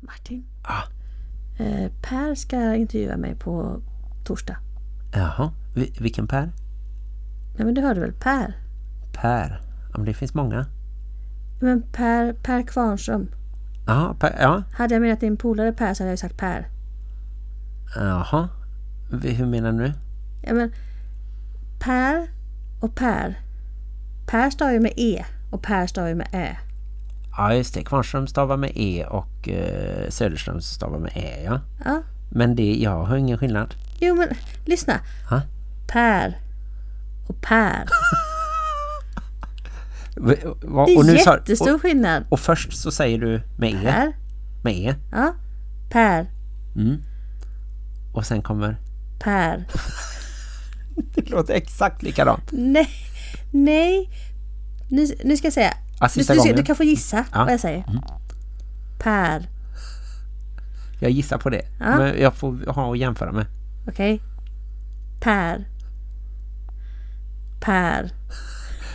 Martin. Ja. Eh, per ska intervjua mig på torsdag. Jaha, Vi- vilken Per? Ja, men du hörde väl Per? Per. Ja, men det finns många. Men Per, per Kvarnström. Ja, per, ja. Hade jag menat din polare Per så hade jag sagt Per. Jaha. Hur menar du? Ja, men Per och Per. Per stavar ju med E och Per stavar ju med Ä. Ja, just det. Kvarnström stavar med E och eh, Söderström stavar med E, ja. Ja. Men det, jag har ingen skillnad. Jo, men lyssna. Ha? Per och Per. Va- Det är och nu sa- jättestor och, skillnad. och först så säger du med E. Per. Med E. Ja. Per. Mm. Och sen kommer... Per. Det låter exakt likadant. Nej. Nej. Nu, nu ska jag säga. Ja, Du, du, du kan få gissa Ja. vad jag säger. Per. Jag gissar på det. Ja. Men jag får ha att jämföra med. Okej. Per. Per.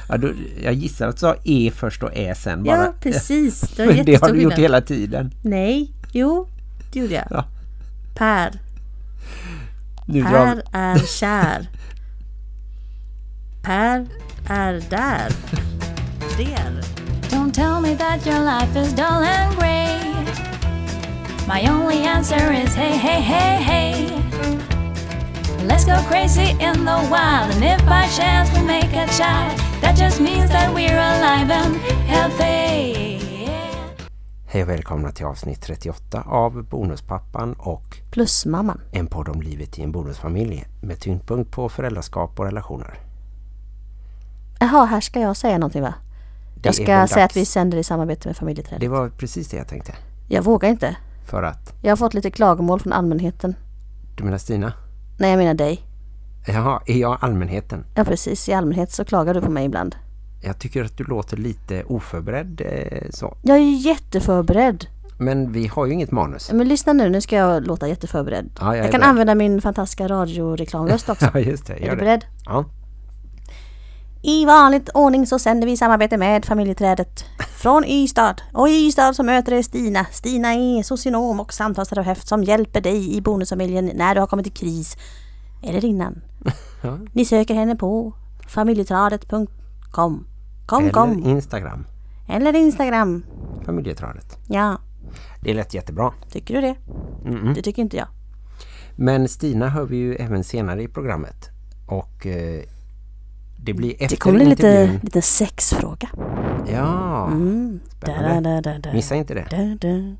Ja, då, jag gissar att du sa E först och E sen. Bara. Ja, precis. Det Men det har du gjort hela tiden. Nej. Jo, det gjorde jag. Ja. Per. Nu drar... Per är kär. Per är där. Der. Don't tell me that your life is dull and grey. My only answer is hey, hey, hey, hey. Let's go crazy in the wild, and if by chance we make a child, that just means that we're alive and healthy. Hej och välkomna till avsnitt 38 av Bonuspappan och Plusmamman. en podd om livet i en bonusfamilj med tyngdpunkt på föräldraskap och relationer. Jaha, här ska jag säga någonting va? Jag ska säga att vi sänder i samarbete med familjeträdet. Det var precis det jag tänkte. Jag vågar inte. För att, Jag har fått lite klagomål från allmänheten. du menar Stina? Nej, jag menar dig. Jaha, är jag allmänheten? Ja, precis. I allmänhet så klagar du på mig ibland. Jag tycker att du låter lite oförberedd eh, så. Jag är ju jätteförberedd. Men vi har ju inget manus. Men lyssna nu, nu ska jag låta jätteförberedd. Ja, jag jag kan beredd. använda min fantastiska radioreklamröst också. Ja, just det. är du det. beredd? Ja. I vanligt ordning så sänder vi i samarbete med familjeträdet från Ystad. Och i Ystad så möter det Stina. Stina är socionom och samtalsterapeut som hjälper dig i bonusfamiljen när du har kommit i kris. Eller innan. Ja. Ni söker henne på familjeträdet.com. Kom, Eller kom. Instagram. Eller Instagram. Familjetradet. Ja, Det lät jättebra. tycker du det? Mm-mm. Det tycker inte jag. Men Stina hör vi ju även senare i programmet. Och eh, det blir efter Det kommer bli lite, intervjun. lite sexfråga. Ja, Mm. Spännande. Da, da, da, missa inte det.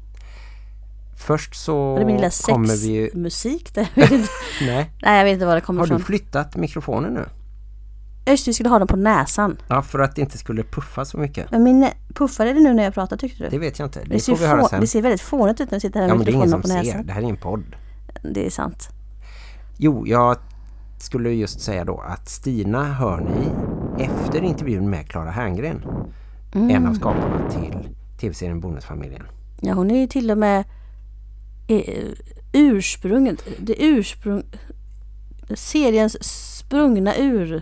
Först så det min lilla kommer vi ju... sexmusik där? Nej, Nej, jag vet inte var det kommer har du flyttat mikrofonen nu? Just vi skulle ha den på näsan. Ja, för att det inte skulle puffa så mycket. Men min puffade det nu när jag pratar tyckte du? Det vet jag inte. Det, det, ser får vi höra sen. det ser väldigt fånigt ut när jag sitter här Ja, med men det är ingen mikrofonen som på ser. näsan. Det här är en podd. Det är sant. Jo, jag skulle just säga då att Stina hör ni efter intervjun med Clara Herngren. Mm. En av skaparna till tv-serien Bonusfamiljen. Ja, hon är ju till och med eh, ursprunget, det ursprung, seriens sprungna ur.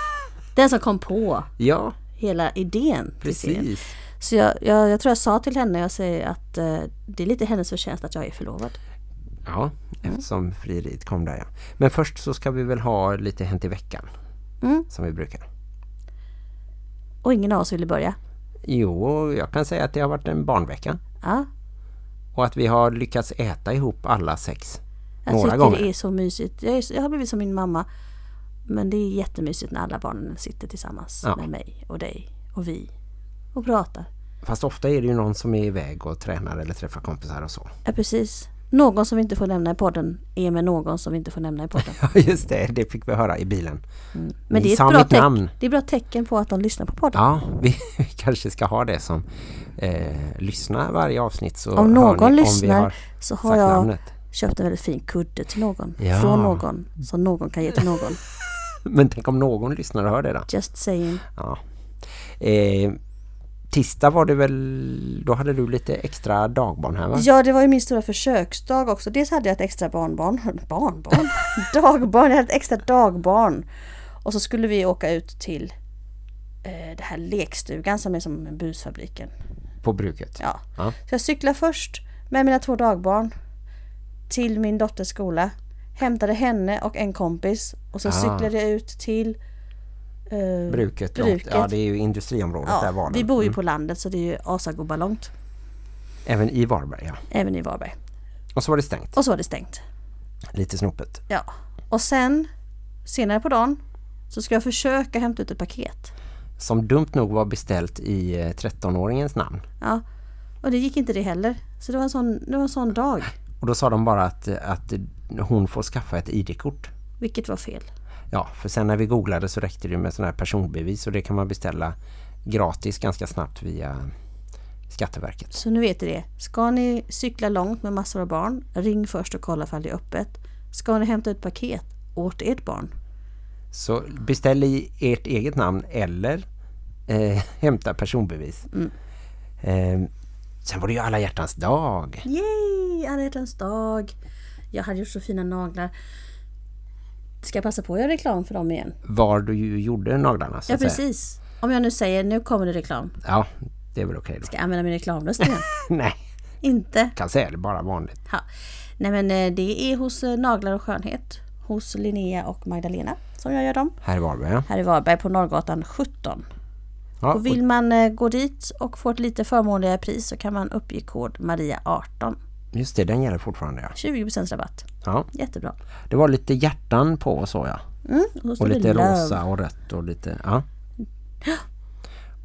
Den som kom på Ja, hela idén precis. Så jag, jag, jag tror jag sa till henne, jag säger att eh, det är lite hennes förtjänst att jag är förlovad. Ja, eftersom frieriet kom där ja. Men först så ska vi väl ha lite Hänt i veckan. Mm. Som vi brukar. Och ingen av oss ville börja. Jo, jag kan säga att det har varit en barnvecka. Ja, Och att vi har lyckats äta ihop alla sex. jag Några gånger. det är så mysigt. Jag, är, jag har blivit som min mamma. Men det är jättemysigt när alla barnen sitter tillsammans Ja. med mig och dig och vi och pratar. Fast ofta är det ju någon som är iväg och tränar eller träffar kompisar och så. Ja, precis. Någon som vi inte får nämna i podden är med någon som vi inte får nämna i podden. Ja, just det. Det fick vi höra i bilen. Men Ni det är, ett bra namn. det är ett bra tecken på att de lyssnar på podden. Ja, vi, vi kanske ska ha det som eh, lyssna varje avsnitt så Om någon ni om lyssnar har så har jag namnet. köpt en väldigt fin kudde till någon. Ja. Från någon. Som någon kan ge till någon. Men tänk om någon lyssnar och hör det då. Just saying. Ja. Eh, tisdag var det väl, då hade du lite extra dagbarn här va? Ja, det var ju min stora försöksdag också. Dels hade jag ett extra barnbarn. Barnbarn? dagbarn. Jag hade ett extra dagbarn. Och så skulle vi åka ut till eh, det här lekstugan som är som busfabriken. På bruket. Ja. Ja. Så jag cyklade först med mina två dagbarn till min dotters skola. Hämtade henne och en kompis och så Ah. cyklade jag ut till eh, Bruket, bruket. Ja, det är ju industriområdet där Ja, var det. vi bor ju Mm. på landet så det är ju asagubbar långt. Även i Varberg, ja. Även i Varberg. Och så var det stängt. Och så var det stängt. Lite snopet. Ja. Och sen senare på dagen så ska jag försöka hämta ut ett paket. Som dumt nog var beställt i eh, 13-åringens namn. Ja. Och det gick inte det heller. Så det var en sån, det var en sån dag. Och då sa de bara att, att hon får skaffa ett ID-kort. Vilket var fel. Ja, för sen när vi googlade så räckte det med sådana här personbevis och det kan man beställa gratis ganska snabbt via Skatteverket. Så nu vet ni det. Ska ni cykla långt med massor av barn, ring först och kolla ifall det är öppet. Ska ni hämta ett paket åt ert barn, Så beställ i ert eget namn eller eh, hämta personbevis. Mm. Eh, sen var det ju alla hjärtans dag. Yay! Alla hjärtans dag. Jag hade gjort så fina naglar. Ska jag passa på att göra reklam för dem igen? Var du ju gjorde naglarna så Ja, att säga. precis. Om jag nu säger nu kommer det reklam. Ja, det är väl okej då. Ska jag använda min reklamröst igen? Nej, Inte? kan säga det bara vanligt. Ha. Nej men eh, det är hos eh, Naglar och skönhet. Hos Linnea och Magdalena som jag gör dem. Här i Varberg, ja. Här i Varberg på Norrgatan 17. ja Och vill man eh, gå dit och få ett lite förmånligare pris så kan man uppge kod Maria18. och just det, den gäller fortfarande, ja. 20% rabatt. Ja. Jättebra. Det var lite hjärtan på så, ja. Mm, och Och lite rosa och rött och lite, ja.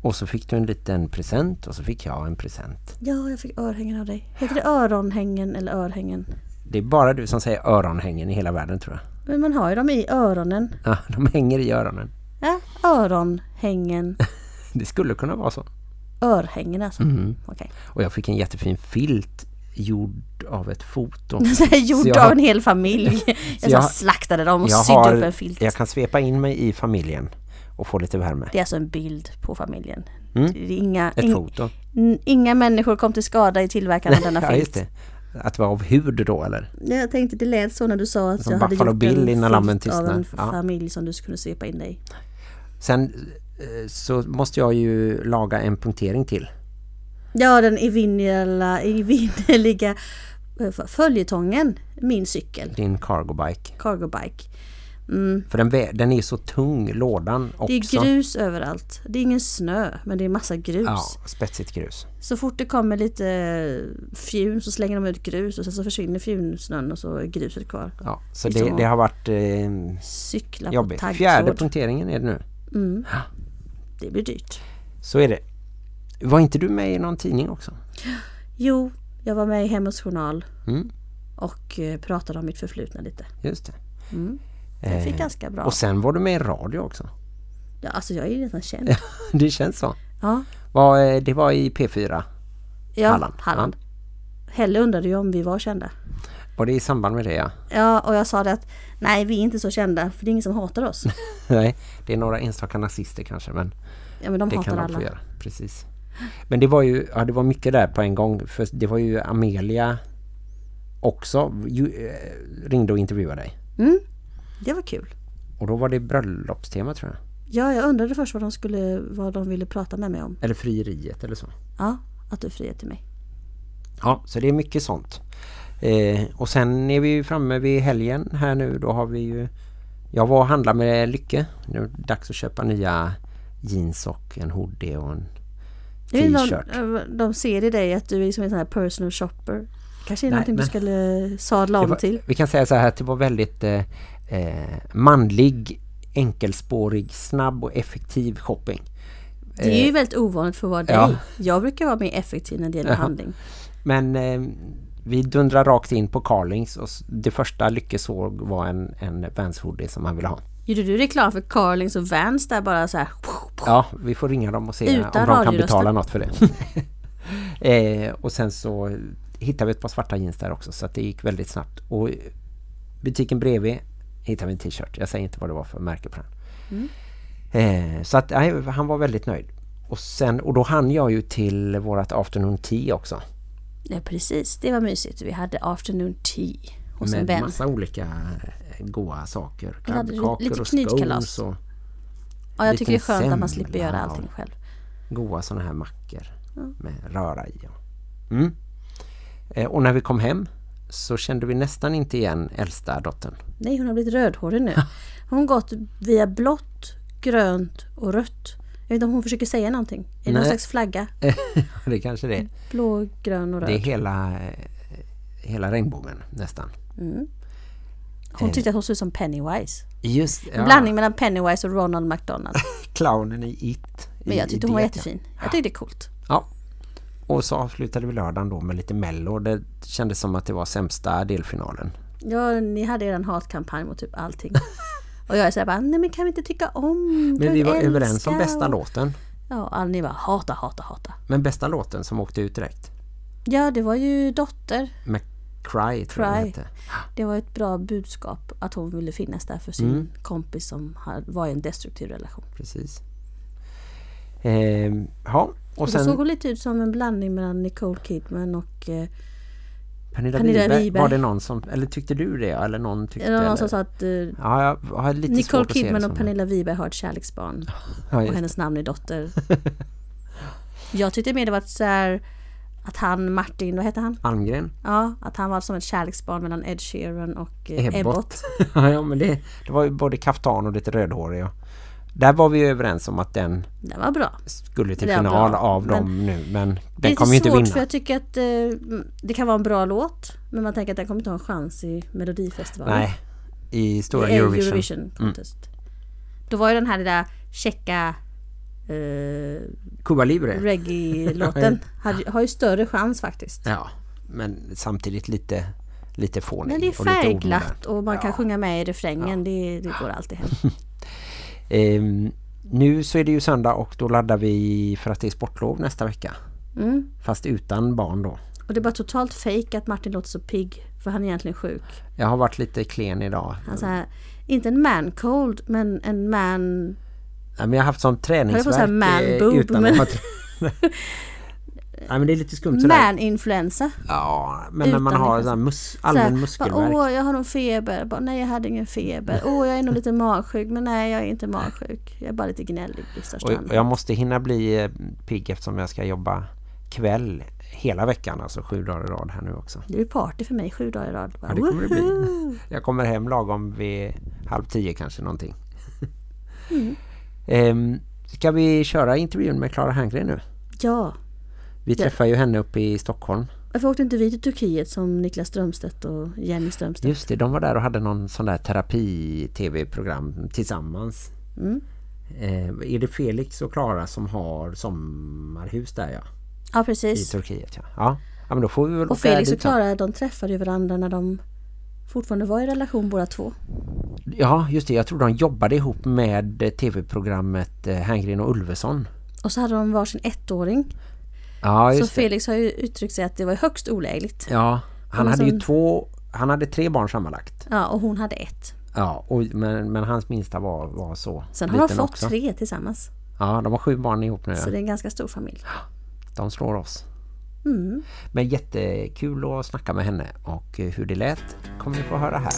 Och så fick du en liten present och så fick jag en present. Ja, jag fick örhängen av dig. Heter det öronhängen eller örhängen? Det är bara du som säger öronhängen i hela världen tror jag. Men man har ju dem i öronen. Ja, de hänger i öronen. Ja, öronhängen. Det skulle kunna vara så. Örhängen alltså. Mm. Okej. Och jag fick en jättefin filt gjord av ett foto. Gjord jag av en hel familj. Jag, jag- slaktade dem och sydde upp en filt. jag kan svepa in mig i familjen och få lite värme. Det är alltså en bild på familjen. Mm. Inga, Ett foto. inga människor kom till skada i tillverkandet av denna filt. Att det var av hud då eller? Jag tänkte det lät så när du sa att Som jag hade gjort Bill en lammen av en Ja. familj som du kunde svepa in dig. Sen eh, så måste jag ju laga en punktering till. Ja, den evinnerliga, evinnerliga eh, följetongen, min cykel, Din cargo bike. cargo bike. Mm. För den, den är så tung, lådan också. Det är grus överallt. Det är ingen snö, men det är massa grus. Ja, spetsigt grus. Så fort det kommer lite fjun så slänger de ut grus och sen så försvinner fjunsnön och så är gruset kvar. Ja, så Det det, har varit eh, Cykla jobbigt. på Fjärde punkteringen är det nu. Mm. Det blir dyrt. Så är det. Var inte du med i någon tidning också? Jo, jag var med i Hemmets Journal Mm, och eh, pratade om mitt förflutna lite. just det. Mm. Jag fick Eh, ganska bra. Och sen var du med i radio också. Ja, alltså jag är ju nästan känd. det känns så. Ja, Var, eh, det var i P4. ja Halland. Halland. Helle undrade ju om vi var kända. Var det i samband med det, ja? Ja, och jag sa det att nej, vi är inte så kända för det är ingen som hatar oss. Nej, det är några enstaka nazister kanske, men Ja, men de det hatar kan de alla. få göra. Precis. Men det var ju, ja, det var mycket där på en gång. För det var ju Amelia också ju, eh, ringde och intervjuade dig. Mm, det var kul. Och då var det bröllopstema tror jag. Ja, jag undrade först vad de, skulle, vad de ville prata med mig om. Eller frieriet eller så. Ja, att du friade till mig. Ja, så det är mycket sånt. Eh, och sen är vi ju framme vid helgen här nu. Då har vi ju... Jag var och handlade med Lycke. Nu är det dags att köpa nya jeans och en hoodie och en t-shirt. om de, de ser i dig att du är liksom en sån här personal shopper. Kanske är Nej, någonting men- du skulle sadla Det om var, till. vi kan säga så här att det var väldigt eh, eh, manlig, enkelspårig, snabb och effektiv shopping. Det är ju väldigt ovanligt för att vara dig. ja. Jag brukar vara mer effektiv när det gäller Ja. handling. Men eh, vi dundrar rakt in på Carlings och det första Lycke såg var en, en Vans hoodie som han ville ha. Gjorde du reklam för Carlings och Vans där bara så här? Ja, vi får ringa dem och se Utan om de kan betala något för det. eh, och sen så hittade vi ett par svarta jeans där också så att det gick väldigt snabbt. Och butiken bredvid hittade vi en t-shirt. Jag säger inte vad det var för märke på den. Mm. Eh, så att nej, han var väldigt nöjd. Och, sen, och då hann jag ju till vårat afternoon tea också. Ja precis, det var mysigt. Vi hade afternoon tea hos en med vän. massa olika goda saker. Kladdkakor lite och scones och Ja, jag tycker det är skönt att man slipper semla göra allting själv. goda sådana här mackor med röra i. Mm. Eh, och när vi kom hem så kände vi nästan inte igen äldsta dottern. Nej, hon har blivit rödhårig nu. Hon har gått via blått, grönt och rött. Jag vet inte om hon försöker säga någonting. Är det någon slags flagga? det är kanske det. Blå, grön och röd. Det är hela, eh, hela regnbågen nästan. Hon tyckte att hon såg ut som Pennywise. Just En blandning mellan Pennywise och Ronald McDonald. Clownen i It. Men jag tyckte hon var jättefin. Jag tyckte det är coolt. Ja. Och så avslutade vi lördagen då med lite mello. Det kändes som att det var sämsta delfinalen. Ja, ni hade en hatkampanj mot typ allting. Och jag är såhär bara, nej men kan vi inte tycka om? Men vi var överens om bästa Och- låten. Ja, alla ni bara hata, hata, hata. Men bästa låten som åkte ut direkt. Ja, det var ju Dotter. Med Cry, tror jag Cry. hette. Det var ett bra budskap att hon ville finnas där för sin Mm. kompis som var i en destruktiv relation. Precis. Ehm, ja, och Och då såg sen hon lite ut som en blandning mellan Nicole Kidman och eh, Pernilla, Pernilla Wiberg. Wiberg. Var det någon som, eller tyckte du det? Eller någon tyckte eller någon eller? som sa att eh, Ja, Nicole det Kidman och det. Pernilla Wiberg har ett kärleksbarn. Ja, och hennes namn är Dotter. Jag tyckte mer det var så här att han, Martin, vad heter han? Almgren. Ja, att han var som ett kärleksbarn mellan Ed Sheeran och eh, Ebbot. Ja, men det, det var ju både kaftan och lite rödhårig. Och där var vi ju överens om att den Den var bra. skulle till Det är final bra, av men- dem nu. Men Det den är kommer ju inte svårt vinna. för jag tycker att eh, det kan vara en bra låt. Men man tänker att den kommer inte ha en chans i Melodifestivalen. Nej, i stora I Eurovision. Mm. Eurovision Contest. Då var ju den här lilla checka eh, Cuba Libre. reggae-låten hade- har ju större chans faktiskt. Ja, men samtidigt lite, lite fånig. Men det är och färgglatt och man kan Ja. sjunga med i refrängen. Det, det går alltid hem. Ehm, nu så är det ju söndag och då laddar vi för att det är sportlov nästa vecka. Mm. Fast utan barn då. Och det är bara totalt fake att Martin låter så pigg. För han är egentligen sjuk. Jag har varit lite klen idag. Han så här, inte en man cold men en man... Ja, men jag har haft sån träningsvärk man eh, utan men- att Nej men det är lite skumt sådär. Man influensa. Ja, men när man har sån mus- allmän muskelvärk. Åh, jag har nog feber. Bara, nej, jag hade ingen feber. Åh, jag är nog lite magsjuk. Men nej, jag är inte magsjuk. Jag är bara lite gnällig i största Och jag måste hinna bli eh, pigg eftersom jag ska jobba kväll hela veckan, alltså sju dagar i rad här nu också. Det blir party för mig sju dagar i rad. Bara, Ja, det kommer det bli. Jag kommer hem lagom vid halv tio kanske någonting. Mm. Ehm, ska vi köra intervjun med Clara Herngren nu? Ja, Vi Ja. träffar ju henne uppe i Stockholm. varför åkte inte vi till Turkiet som Niklas Strömstedt och Jenny Strömstedt? Just det, de var där och hade någon sån där terapi-tv-program tillsammans. Mm. Eh, är det Felix och Klara som har sommarhus där ja? Ja, I precis. Turkiet ja. Ja, ja men då får vi väl Och Felix och. Klara, de träffade ju varandra när de fortfarande var i relation båda två. Ja, just det. Jag tror de jobbade ihop med eh, tv-programmet eh, Herngren och Ulveson. Och så hade de varsin ettåring. Ja, Så just det. Felix har ju uttryckt sig att det var högst olägligt. Ja, han hade ju sån- två... Han hade tre barn sammanlagt. Ja, och hon hade ett. Ja, och, men, men hans minsta var, var så Sen har de fått också. tre tillsammans. Ja, de har sju barn ihop nu. Så det är en ganska stor familj. De slår oss. Mm. Men jättekul att snacka med henne och hur det lät kommer ni få höra här.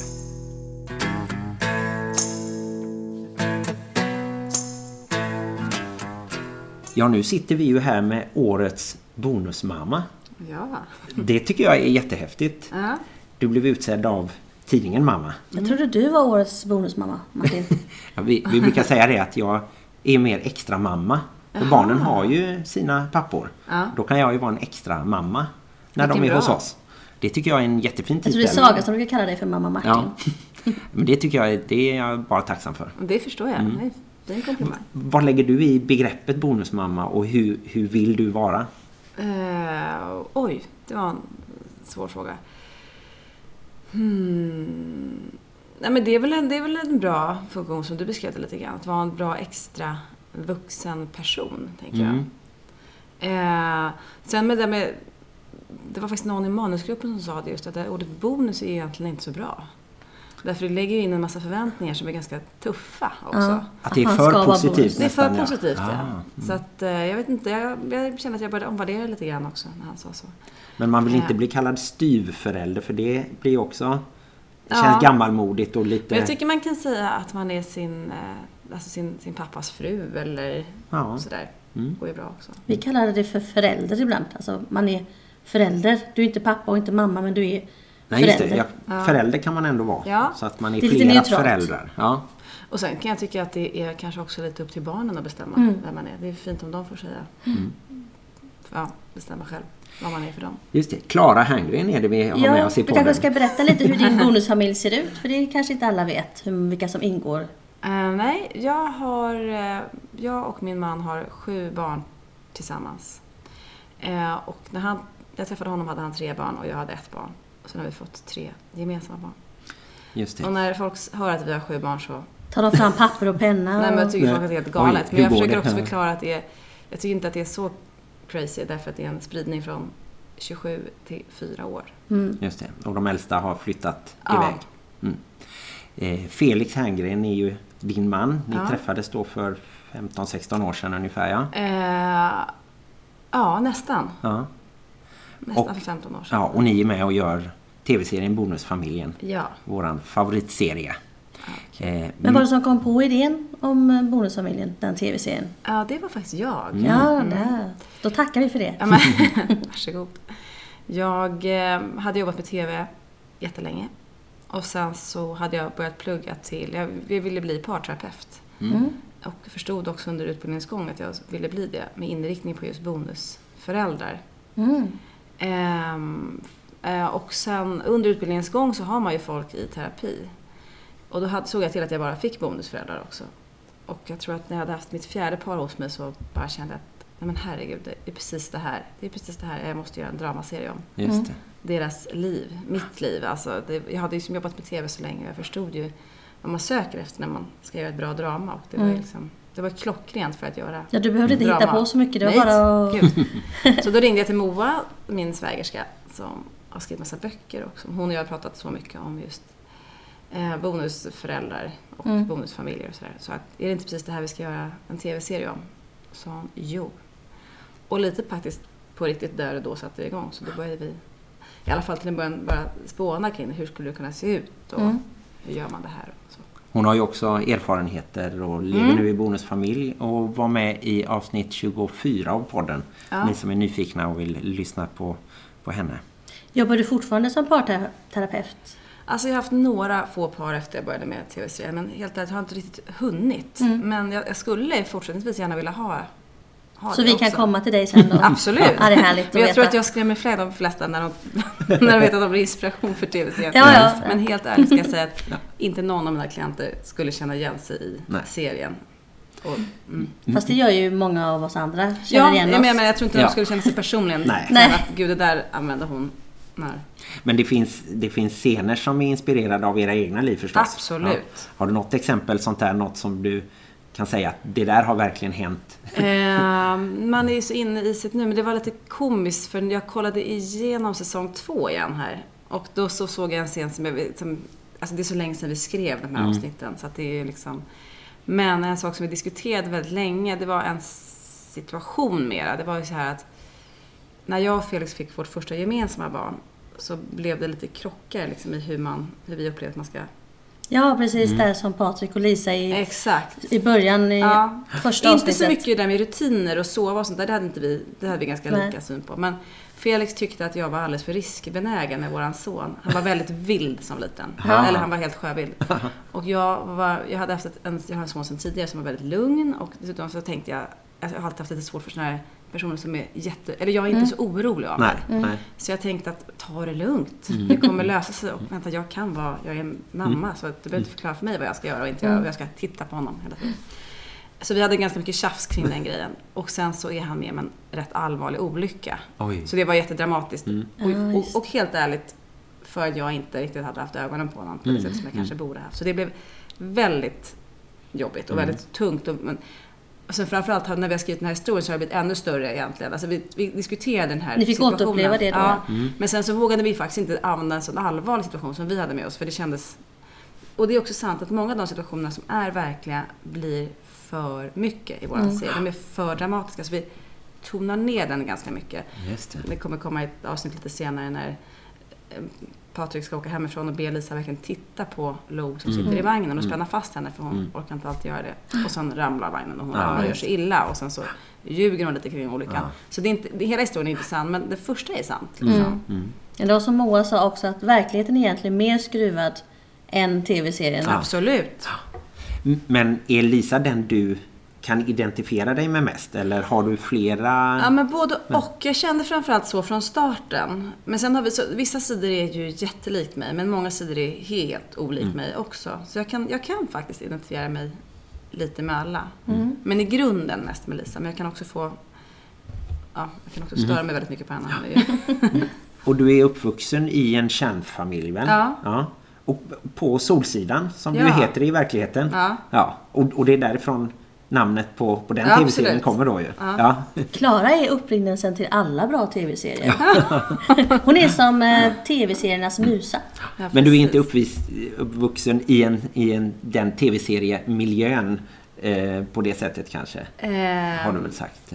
Ja, nu sitter vi ju här med årets bonusmamma. Ja. Det tycker jag är jättehäftigt. ja. Du blev utsedd av tidningen Mamma. Jag trodde du var årets bonusmamma, Martin. Ja, vi, vi brukar säga det att jag är mer extra mamma. För barnen har ju sina pappor. Ja. Då kan jag ju vara en extra mamma när Vilken de är bra. hos oss. Det tycker jag är en jättefin Jag titel. tror det är Saga som brukar kalla dig för mamma Martin. Ja. Men det tycker jag är- det är jag bara tacksam för. Det förstår jag. Mm. Det är- Det är en komplimang. Vad lägger du i begreppet bonusmamma och hur, hur vill du vara? Eh, oj, det var en svår fråga. Hmm. Nej, men det, är väl en, det är väl en bra funktion som du beskrev det lite grann. Att vara en bra extra vuxen person, tänker Mm. jag. Eh, sen med det med... Det var faktiskt någon i manusgruppen som sa det just att det ordet bonus är egentligen inte så bra. Därför det lägger ju in en massa förväntningar som är ganska tuffa också. Ja. Att det är för positivt bonus. Det är för nästan, ja. positivt, ja. Ah. Så att, eh, jag vet inte, jag, jag känner att jag började omvärdera lite grann också när han sa så. Men man vill inte Ja. bli kallad styvförälder för det blir också Ja. känns gammalmodigt och lite Men jag tycker man kan säga att man är sin, eh, alltså sin, sin pappas fru eller ja. sådär. Mm. går ju bra också. Vi kallar det för förälder ibland. Alltså man är förälder. Du är inte pappa och inte mamma men du är Nej, just förälder. det. Ja, Förälder kan man ändå vara. Ja. Så att man är, Det är flera föräldrar. Ja. Och sen kan jag tycka att det är kanske också lite upp till barnen att bestämma Mm. vem man är. Det är fint om de får säga. Ja, bestämma själv vad man är för dem. Just det. Klara Herngren är det vi har med Ja, oss i du podden. kanske ska berätta lite hur din bonusfamilj ser ut. För det kanske inte alla vet hur, vilka som ingår. Eh, nej, jag har... eh, jag och min man har sju barn tillsammans. Eh, och när han, jag träffade honom hade han tre barn och jag hade ett barn. Och sen har vi fått tre gemensamma barn. Just det. Och när folk hör att vi har sju barn så... Tar de fram papper och penna? Nej, men jag och... tycker folk att det är helt galet. Oj, men jag försöker det? också förklara att det är... Jag tycker inte att det är så crazy därför att det är en spridning från 27 till 4 år. Mm. Just det. Och de äldsta har flyttat Ja. iväg. Mm. Eh, Felix Herngren är ju din man. Ni Ja. träffades då för 15-16 år sedan ungefär. Ja. Eh, ja, nästan. Ja. Nästan Och- för 15 år sedan. ja, och ni är med och gör tv-serien Bonusfamiljen. Ja. Våran favoritserie. Eh, Men var det som kom på idén om eh, Bonusfamiljen, den tv-serien? ja, det var faktiskt jag. Ja, där. Då tackar vi för det. Ja, men, varsågod. Jag eh, hade jobbat med TV jättelänge. Och sen så hade jag börjat plugga till, jag ville bli parterapeut. Mm. Och förstod också under utbildningens gång att jag ville bli det med inriktning på just bonusföräldrar. Mm. Ehm, eh, och sen under utbildningens gång så har man ju folk i terapi. Och då hade, såg jag till att jag bara fick bonusföräldrar också. Och jag tror att när jag hade haft mitt fjärde par hos mig så bara kände jag att nej men herregud, det är precis det här. Det är precis det här jag måste göra en dramaserie om. Just det. Deras liv, mitt liv. Alltså, det, jag hade ju som jobbat med TV så länge och jag förstod ju vad man söker efter när man ska göra ett bra drama. Och det var Mm. liksom, det var klockrent för att göra Ja, du behövde inte hitta drama. på så mycket. Det var Nej, bara att... Gud. Så då ringde jag till Moa, min svägerska, som har skrivit massa böcker också. Hon och jag har pratat så mycket om just eh, bonusföräldrar och Mm. bonusfamiljer och sådär. Så att, är det inte precis det här vi ska göra en tv-serie om? Så hon, jo. Och lite faktiskt på riktigt där och då satte vi igång. Så då började vi, i alla fall till en början, bara spåna kring det. hur skulle det kunna se ut och Mm. hur gör man det här? Och så. Hon har ju också erfarenheter och lever Mm. nu i bonusfamilj och var med i avsnitt 24 av podden. Ja. Ni som är nyfikna och vill lyssna på, på henne. Jobbar du fortfarande som parterapeut? Alltså jag har haft några få par efter jag började med tv-serien, men helt ärligt har jag inte riktigt hunnit. Mm. Men jag, jag skulle fortsättningsvis gärna vilja ha, ha Så vi kan också. komma till dig sen då? Absolut! Ja, det är härligt att Men jag veta. tror att jag skrämmer fler de flesta när de, när de vet att de blir inspiration för tv-serien. Ja, ja. Men helt ärligt ska jag säga att inte någon av mina klienter skulle känna igen sig i Nej. serien. Och, mm. Fast det gör ju många av oss andra. Känner Ja, igen jag oss. menar, men jag tror inte de skulle känna sig personligen. Nej. Nej. att gud, det där använde hon. Nej. Men det finns, det finns scener som är inspirerade av era egna liv förstås. Absolut. Ja. Har du något exempel sånt där, något som du kan säga att det där har verkligen hänt? Eh, man är ju så inne i sitt nu, men det var lite komiskt för jag kollade igenom säsong två igen här. Och då så såg jag en scen som jag som, alltså det är så länge sedan vi skrev de här avsnitten så att det är liksom Men en sak som vi diskuterade väldigt länge, det var en situation mera. Det var ju så här att när jag och Felix fick vårt första gemensamma barn så blev det lite krockar liksom i hur, man, hur vi upplevde att man ska... Ja, precis där som Patrik och Lisa i, Exakt. i början i Ja. första Inte avsnittet. så mycket där med rutiner och sova och sånt där, det hade inte vi, det hade vi ganska Nej. lika syn på. Men Felix tyckte att jag var alldeles för riskbenägen med våran son. Han var väldigt vild som liten. Ja. Eller han var helt sjövild. Och jag, var, jag hade haft en, jag har en son sedan tidigare som var väldigt lugn och dessutom så tänkte jag, jag har alltid haft lite svårt för såna här personer som är jätte, eller jag är inte så orolig av mig. Nej, nej. Så jag tänkte att ta det lugnt. Det kommer lösa sig. Och vänta, jag kan vara, jag är mamma så att du behöver inte förklara för mig vad jag ska göra och inte göra. Och jag ska titta på honom hela tiden. Så vi hade ganska mycket tjafs kring den grejen. Och sen så är han med om en rätt allvarlig olycka. Oj. Så det var jättedramatiskt. Mm. Och, och, och helt ärligt, för att jag inte riktigt hade haft ögonen på honom på det Mm. sätt som jag kanske borde haft. Så det blev väldigt jobbigt och Mm. väldigt tungt. Och, men, och sen framförallt när vi har skrivit den här historien så har det blivit ännu större egentligen. Alltså vi, vi diskuterade den här Ni fick situationen. återuppleva det då, Ja. Mm. Men sen så vågade vi faktiskt inte använda en sån allvarlig situation som vi hade med oss. För det kändes... Och det är också sant att många av de situationerna som är verkliga blir för mycket i våran Mm. serie. De är för dramatiska. Så vi tonar ner den ganska mycket. Just det. Det kommer komma ett avsnitt lite senare när eh, Patrik ska åka hemifrån och be Lisa verkligen titta på Lo som sitter i vagnen och spänna fast henne för hon orkar inte alltid göra det. Och sen ramlar vagnen och hon och gör sig illa och sen så ljuger hon lite kring olyckan. Ja. Så det är inte, det, hela historien är inte sann men det första är sant. Liksom. Men det var som Moa sa också att verkligheten är egentligen mer skruvad än tv-serien. Absolut. Men är Lisa den du kan identifiera dig med mest? Eller har du flera? Ja men både och. Jag kände framförallt så från starten. Men sen har vi så, vissa sidor är ju jättelikt mig men många sidor är helt olikt mig också. Så jag kan, jag kan faktiskt identifiera mig lite med alla. Men i grunden mest med Lisa. Men jag kan också få Ja, jag kan också störa mig väldigt mycket på henne. Och du är uppvuxen i en kärnfamilj väl? Ja. Och på Solsidan som Ja. heter i verkligheten. Ja. ja. Och, och det är därifrån namnet på, på den Ja, tv-serien kommer då ju. Ja. Ja. Klara är upprinnelsen till alla bra tv-serier. Hon är som eh, tv-seriernas musa. Ja, Men du är inte uppvis, uppvuxen i, en, i en, den tv-seriemiljön eh, på det sättet kanske? Eh, Har du väl sagt?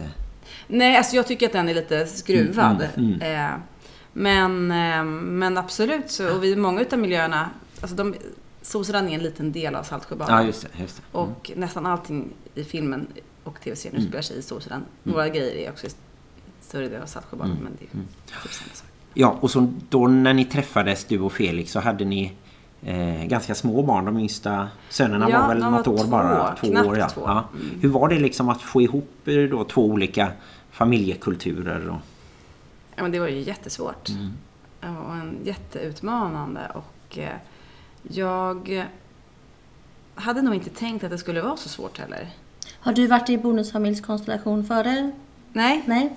Nej, alltså jag tycker att den är lite skruvad. Mm, Eh, men, eh, men absolut så, och vi många utav miljöerna, alltså de, Solsidan är en liten del av Saltsjöbaden. Ja, just det. Just det. Mm. Och nästan allting i filmen och tv-serien utspelar sig i Solsidan. Några grejer är också i större del av Saltsjöbaden, Mm. men det är typ samma sak. Ja, och så då när ni träffades, du och Felix, så hade ni eh, ganska små barn. De yngsta sönerna Ja, var väl de var något år två, bara? knappt år, ja. två. Mm. Ja. Hur var det liksom att få ihop då två olika familjekulturer? Och, Ja, men det var ju jättesvårt. Mm. Och en jätteutmanande. Och eh, jag hade nog inte tänkt att det skulle vara så svårt heller. Har du varit i bonusfamiljskonstellation före? Nej, Nej?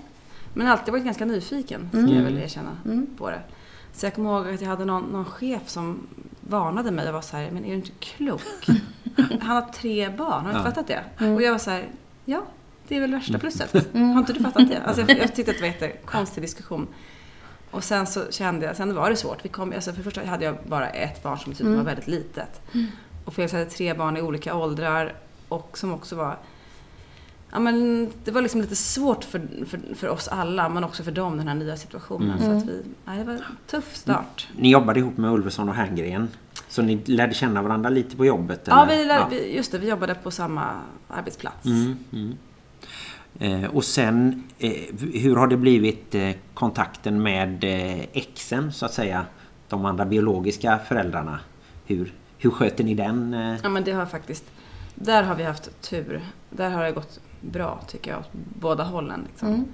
men alltid varit ganska nyfiken, ska Mm. jag väl erkänna, på det. Så jag kommer ihåg att jag hade någon, någon chef som varnade mig och var så här, men är du inte klok? Han har tre barn, har du inte fattat det? Och jag var så här, ja, det är väl värsta plusset. Har inte du fattat det? Alltså jag, jag tyckte att det var en jättekonstig diskussion. Och sen så kände jag, sen var det svårt. Vi kom, alltså för det första hade jag bara ett barn som typ var väldigt litet. Och Felix hade tre barn i olika åldrar och som också var Ja, men det var liksom lite svårt för, för, för oss alla, men också för dem, den här nya situationen. Så att vi, ja, det var en tuff start. ni jobbade ihop med Ulveson och Herngren. Så ni lärde känna varandra lite på jobbet? Ja, eller? vi, lär, vi, just det, vi jobbade på samma arbetsplats. Mm, mm. Eh, och sen, eh, hur har det blivit eh, kontakten med eh, exen så att säga? De andra biologiska föräldrarna. Hur, hur sköter ni den? Eh? Ja, men det har faktiskt, där har vi haft tur. Där har det gått bra, tycker jag, åt båda hållen. Liksom.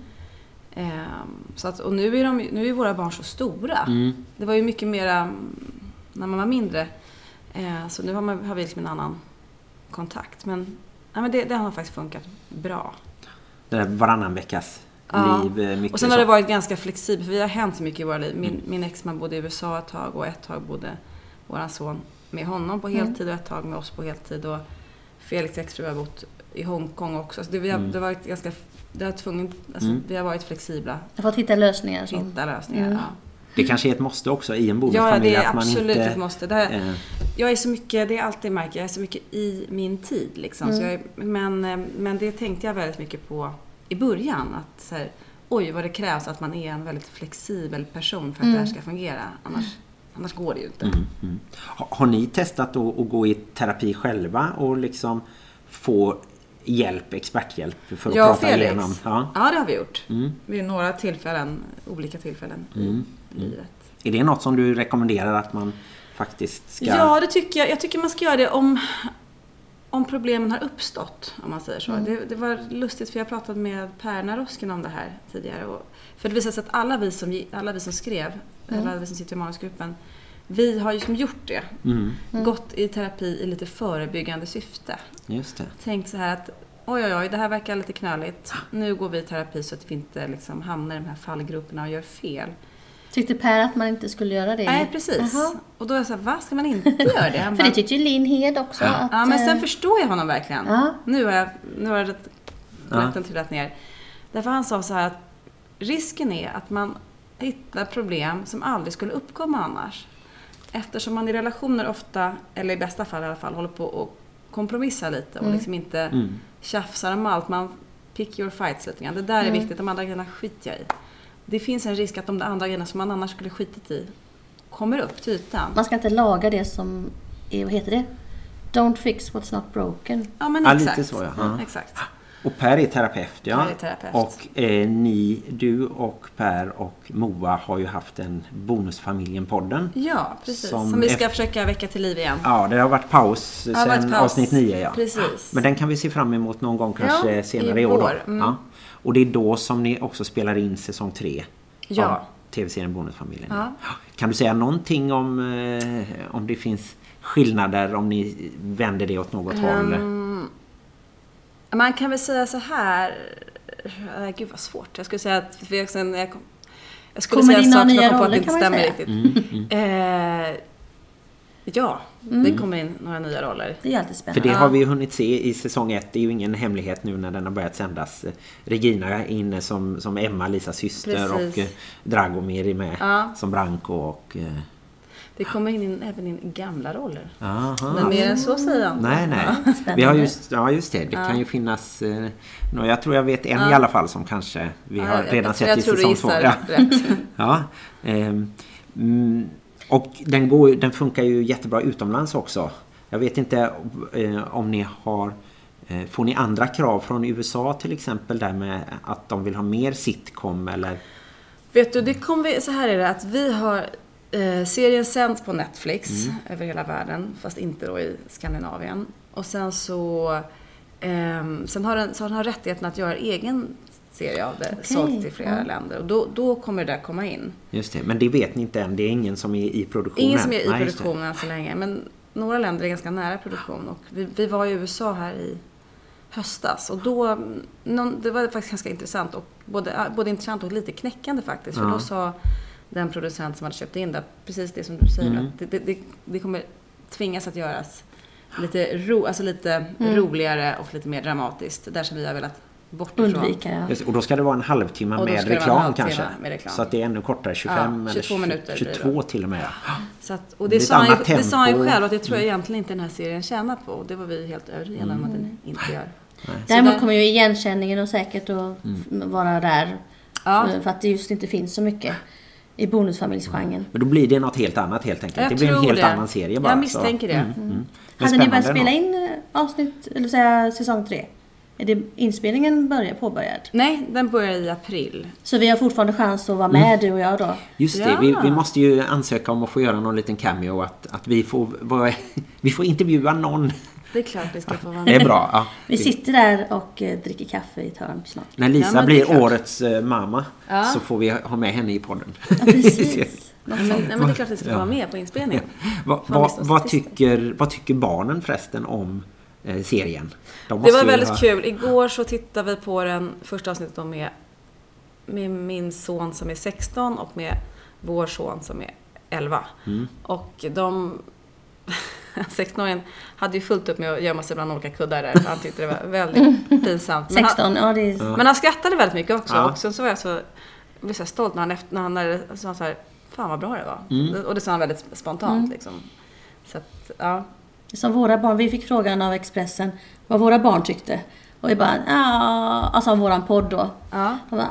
Ehm, så att, och nu är, de, nu är våra barn så stora. Mm. Det var ju mycket mera mm, när man var mindre. Eh, så nu har, man, har vi liksom en annan kontakt. Men, ja, men det, det har faktiskt funkat bra. Det där varannan veckas Ja. liv. eh, Mycket Och sen har det varit ganska flexibelt, för vi har hänt så mycket i våra liv. Min, min exman bodde i USA ett tag och ett tag bodde vår son med honom på heltid och ett tag med oss på heltid. Och Felix exfru har bott i Hongkong också. Så det, vi har, det har varit ganska, det har tvungen, alltså, Mm. vi har varit flexibla. Jag har fått hitta lösningar. Som... Hitta lösningar. Mm. Ja. Det kanske är ett måste också i en Ja, bonusfamilj. det är att man absolut inte, ett måste. Det eh, Jag är så mycket, det är alltid märker jag, är så mycket i min tid liksom. Så jag, är- men, eh, men det tänkte jag väldigt mycket på i början. Att så här, oj vad det krävs att man är en väldigt flexibel person för att det här ska fungera. Annars, annars går det ju inte. Mm, mm. Har, har ni testat att, att gå i terapi själva och liksom få hjälp, experthjälp för att och prata Felix. igenom? Ja. Ja, det har vi gjort. Mm. Vid några tillfällen, olika tillfällen Mm. Livet. Är det något som du rekommenderar att man faktiskt ska... Ja, det tycker jag. Jag tycker man ska göra det om, om problemen har uppstått, om man säger så. Det, det var lustigt för jag pratade med Per Naroskin om det här tidigare. Och, för det visade sig att alla vi som, alla vi som skrev, eller alla vi som sitter i manusgruppen, vi har ju som gjort det. Mm, Gått i terapi i lite förebyggande syfte. just det. Tänkt så här att oj, oj, oj, det här verkar lite knöligt. Nu går vi i terapi så att vi inte liksom hamnar i de här fallgroparna och gör fel. Tyckte Per att man inte skulle göra det? Nej, precis. Jaha. Och då är jag så här, va, ska man inte göra det? Han För det bara, tyckte ju Linn Hed också. Att, Ja, men sen eh, förstår jag honom verkligen. Ja. Nu har jag, nu har det Ja. trillat ner. Därför han sa så här att risken är att man hittar problem som aldrig skulle uppkomma annars. Eftersom man i relationer ofta, eller i bästa fall i alla fall, håller på och kompromissar lite och liksom inte Mm. tjafsar om allt. Man pick your fights lite grann. Det där är viktigt, de andra grejerna skiter jag i. Det finns en risk att de andra grejerna som man annars skulle skitit i kommer upp till ytan. Man ska inte laga det som är, vad heter det? Don't fix what's not broken. Ja, men Ja, exakt. lite så, ja. Ja. Exakt. Och Per är terapeut, ja. Per är terapeut. Och eh, ni, du och Per och Moa har ju haft en Bonusfamiljen-podden. Ja, precis. Som Som, vi ska efter- försöka väcka till liv igen. Ja, det har varit paus Det har varit sedan paus. avsnitt 9 ja. Precis. Men den kan vi se fram emot någon gång kanske Ja, senare i år. Då. Mm. Ja. Och det är då som ni också spelar in säsong 3 Ja. av tv-serien Bonusfamiljen. Ja. Kan du säga någonting om, eh, om det finns skillnader om ni vänder det åt något håll? Ehm, Man kan väl säga så här... Äh, gud vad svårt. Jag skulle säga att... För jag, sen, jag, kom, jag skulle Kommer säga det en in sak några som jag nya kom på att roller, inte kan man stämmer säga? riktigt. Eh, ja, det kommer in några nya roller. Det är alltid För spännande. det har vi ju hunnit se i säsong 1. Det är ju ingen hemlighet nu när den har börjat sändas. Regina är inne som, som Emma, Lisas syster Precis. och eh, Dragomir är med Ja. som Branko och... Eh, Det kommer in även in gamla roller. aha. Men mer än så säger jag inte. Nej, nej. Spännande. Vi har just, ja, just det. Det kan ju finnas... Eh, nå, jag tror jag vet en i alla fall som kanske vi har Ja, jag- redan jag, sett jag i tror du säsong två. gissar Ja. rätt. ja. ehm, mm, och den, går, den funkar ju jättebra utomlands också. Jag vet inte eh, om ni har... Eh, får ni andra krav från USA till exempel där med att de vill ha mer sitcom eller... Vet du, det kom vi, så här är det att vi har eh, serien sänds på Netflix över hela världen, fast inte då i Skandinavien. Och sen så, ehm, sen har den, så har den rättigheten att göra egen serie av det, Okej, sålt till flera ja. länder. Och då, då kommer det där komma in. Just det, men det vet ni inte än. Det är ingen som är i produktionen. Ingen som är i Nej, produktionen än så länge, men några länder är ganska nära produktion. Och vi, vi var i USA här i höstas och då, mm, någon, det var faktiskt ganska intressant och både, ja, både intressant och lite knäckande faktiskt. För Ja. då sa den producent som hade köpt in det, precis det som du säger, Mm. att det, det, det, det kommer tvingas att göras lite, ro, alltså lite roligare och lite mer dramatiskt. Där som vi har velat bort ifrån. Undvika, ja. Och då ska det vara en halvtimme med reklam halvtimme kanske? med reklam. Så att det är ännu kortare, 25 Ja, eller 22 minuter blir det 22 till och med. ja. Så att, och Det det, sa han, ju, det sa han ju själv att det tror jag egentligen inte den här serien tjänar på. Och det var vi helt övertygade om att den inte gör. Däremot där- kommer ju igenkänningen och säkert att vara där. Ja. För att det just inte finns så mycket i bonusfamiljsgenren. Men då blir det något helt annat helt enkelt. Jag det blir en helt det. annan serie bara. Jag misstänker så. det. Mm, mm. Hade ni börjat spela in eh, avsnitt, eller säga säsong tre? Är det inspelningen börjar påbörjad? Nej, den börjar i april. Så vi har fortfarande chans att vara med du och jag då? Just det, Ja. vi, vi måste ju ansöka om att få göra någon liten cameo. Att, att vi, får, vara, vi får intervjua någon. Det är klart vi ska få vara Det är med. bra. Ja. Vi sitter där och eh, dricker kaffe i ett hörn snart. När Lisa Ja, blir årets eh, mamma Ja. så får vi ha med henne i podden. Ja, precis. Men, nej, men det är klart att vi ska få vara med på inspelningen. vad, Får vi vad, tycker, vad tycker barnen förresten om serien? De Det var väldigt ha- kul. Igår så tittade vi på den första avsnittet då med, med min son som är 16 och med vår son som är 11. Mm. Och de... 16-åringen hade ju fullt upp med att gömma sig bland olika kuddar där. Han tyckte det var väldigt pinsamt. Men han, 16, ja det är... men han skrattade väldigt mycket också. Ja. Och sen så var jag så, blev så här stolt när han, efter, när han hade- sa så här, Fan vad bra det var. Mm. Och det sa han väldigt spontant liksom. Så att, ja. Som våra barn, vi fick frågan av Expressen vad våra barn tyckte. Och vi bara, ja, alltså om våran podd då. ja. Och bara,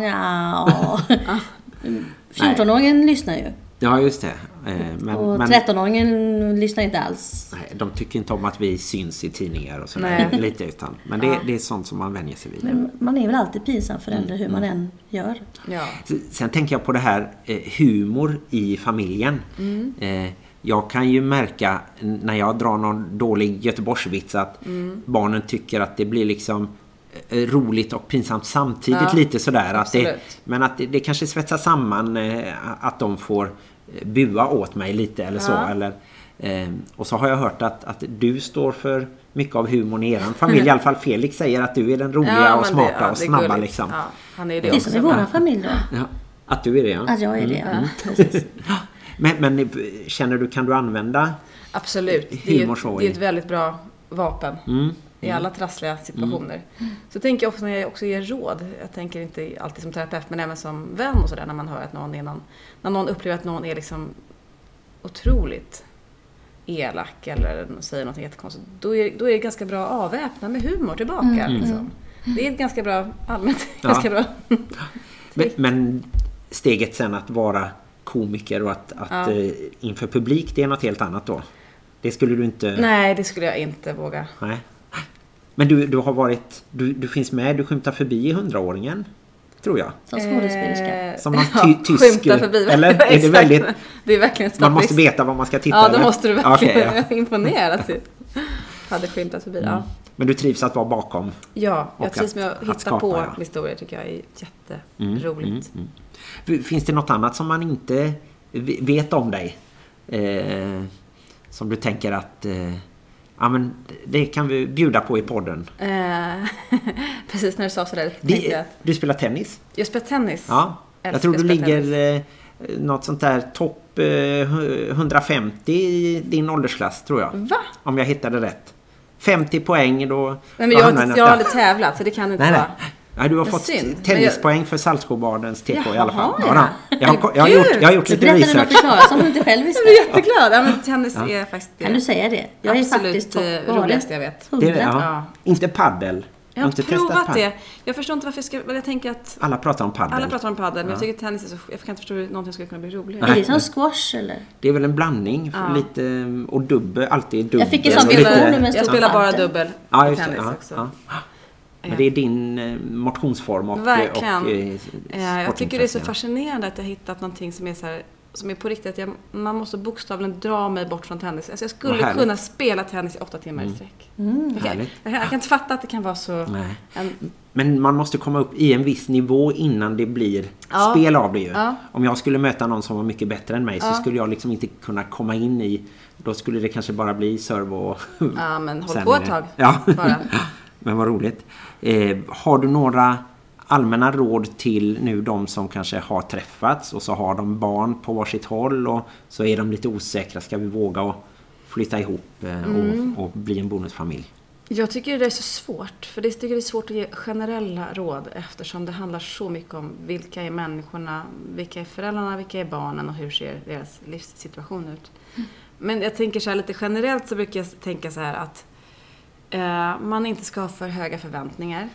ja, ja. 14-åringen lyssnar ju. Ja, just det. Eh, Men, Och men 13-åringen lyssnar inte alls. nej, de tycker inte om att vi syns i tidningar och sådär. Lite utan. Men det, det är sånt som man vänjer sig vid. Men man är väl alltid pinsam förälder hur man än gör. ja. Sen tänker jag på det här eh, humor i familjen. Eh, jag kan ju märka när jag drar någon dålig Göteborgsvits att barnen tycker att det blir liksom eh, roligt och pinsamt samtidigt Ja, lite sådär. Att det, men att det, det kanske svetsar samman eh, att de får eh, bua åt mig lite eller så. Ja. Eller, eh, och så har jag hört att, att du står för mycket av humorn i er familj. I alla fall Felix säger att du är den roliga Ja, och smarta det, ja, och snabba gulligt. liksom. Ja, han är det Det är också. som i våran familj då. Ja, att du är det ja. Att jag är det, Mm, ja. Men, men känner du, kan du använda Absolut. Det är, så det är ett väldigt bra vapen Mm. i alla trassliga situationer. Så tänker jag också när jag också ger råd. Jag tänker inte alltid som terapeut men även som vän och sådär när man hör att någon är någon, när någon upplever att någon är liksom otroligt elak eller säger något jättekonstigt. Då är, då är det ganska bra att avväpna med humor tillbaka. Liksom. Det är ett ganska bra, allmänt Ja. ganska bra. men, men steget sen att vara komiker och att, att eh, inför publik det är något helt annat då. Det skulle du inte... Nej, det skulle jag inte våga. Nej. Men du, du har varit... Du, du finns med, du skymtar förbi i hundraåringen. Tror jag. Som skådespelerska. Eh, Som någon ja, ty- tysk- skymta förbi. eller? Är det väldigt- Det är verkligen Man måste statiskt. veta vad man ska titta Ja, då måste du verkligen. ja. Jag är imponerad. att du hade skymtat förbi. Ja, Men du trivs att vara bakom? ja jag trivs med att att hitta skapa, på ja. historier tycker jag är jätteroligt. Mm, Finns det något annat som man inte vet om dig? Eh, som du tänker att... Eh, ja, men det kan vi bjuda på i podden. Eh, precis när du sa sådär jag Det, att du spelar tennis? jag spelar tennis. Ja. Jag Älskar tror du ligger eh, något sånt där topp eh, 150 i din åldersklass tror jag. Va? Om jag hittade rätt. 50 poäng då... Nej, men jag, har inte, jag har aldrig tävlat så det kan inte nej. vara. Nej, du har fått synd, tennispoäng för Saltsjöbadens TK i alla fall. Jaha, Ja, ja. jag, har, jag, har gjort, jag har gjort lite berätta nu något research. för Klara som hon inte själv visste. Jag är jätteglad. Ja, men tennis är faktiskt det Kan du säga det? Jag är absolut faktiskt eh, roligaste jag vet. Det är det, ja. Ja. Inte paddel. Jag har inte provat paddel. det. Jag förstår inte varför jag ska... men Jag tänker att Alla pratar om paddel. alla pratar om padel, men jag tycker tennis är så... Jag kan inte förstå hur någonting skulle kunna bli roligare. Är det som squash eller? Det är väl en blandning. Ja. Lite, och dubbel, alltid dubbel. Jag fick en sån vision med en Jag stor spelar bara dubbel Ja, just det. Men det är din eh, motionsform och, Verkligen. och eh, Eh, Jag tycker det är så fascinerande att jag har hittat någonting som är så här, som är på riktigt. att Jag, man måste bokstavligen dra mig bort från tennis. Alltså jag skulle kunna spela tennis i åtta timmar i sträck. Jag, kan, Härligt. jag, kan, jag kan inte fatta att det kan vara så... En, Men man måste komma upp i en viss nivå innan det blir Ja. spel av det ju. Ja. Om jag skulle möta någon som var mycket bättre än mig så Ja. skulle jag liksom inte kunna komma in i... Då skulle det kanske bara bli serve och... ja, men håll på ett tag. Ja. Bara. Men vad roligt. Eh, har du några allmänna råd till nu de som kanske har träffats och så har de barn på varsitt håll och så är de lite osäkra. Ska vi våga och flytta ihop eh, Mm. och, och bli en bonusfamilj? Jag tycker det är så svårt. För det tycker det är svårt att ge generella råd eftersom det handlar så mycket om vilka är människorna, vilka är föräldrarna, vilka är barnen och hur ser deras livssituation ut. Men jag tänker så här lite generellt så brukar jag tänka så här att man inte ska ha för höga förväntningar.